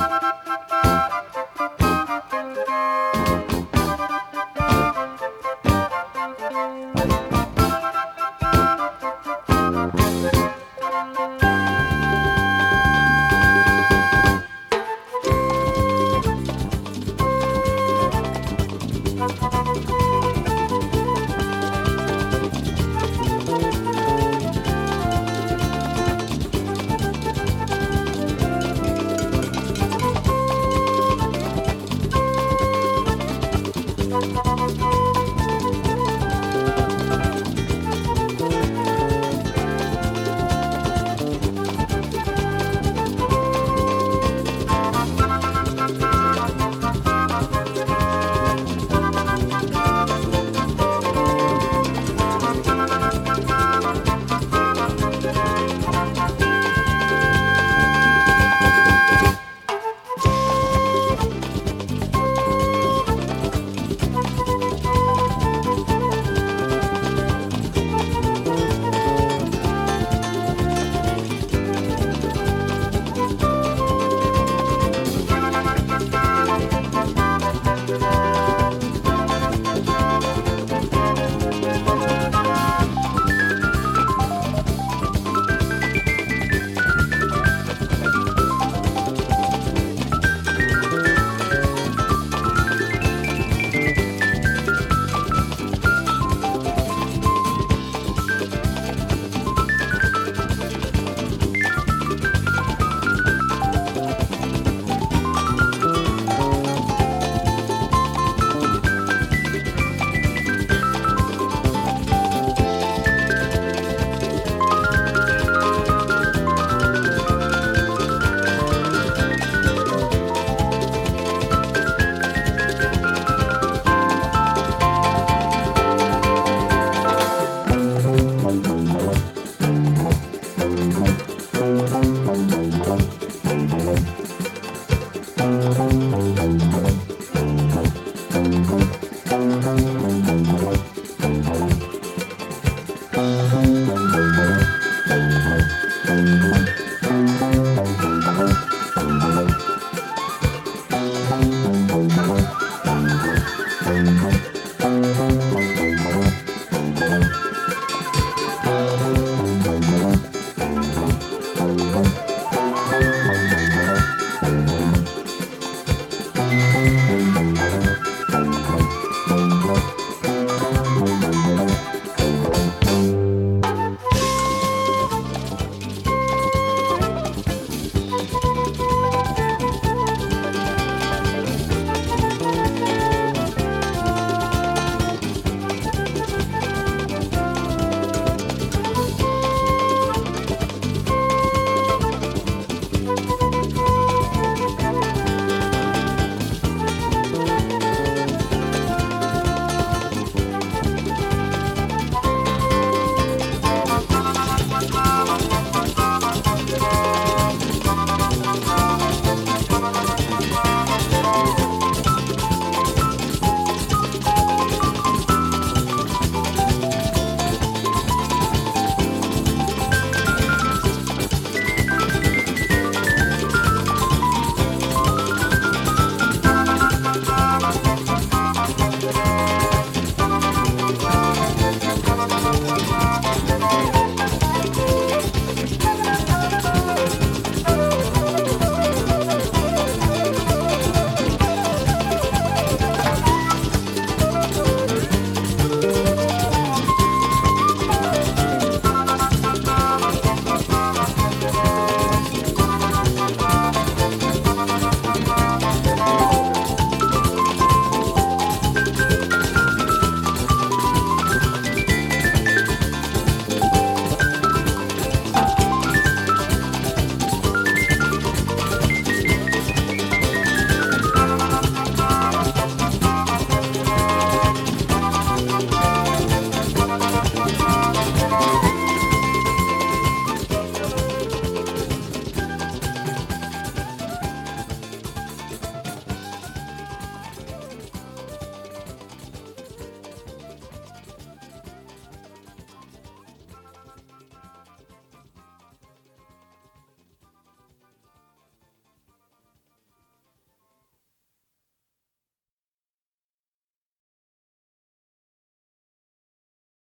Bye.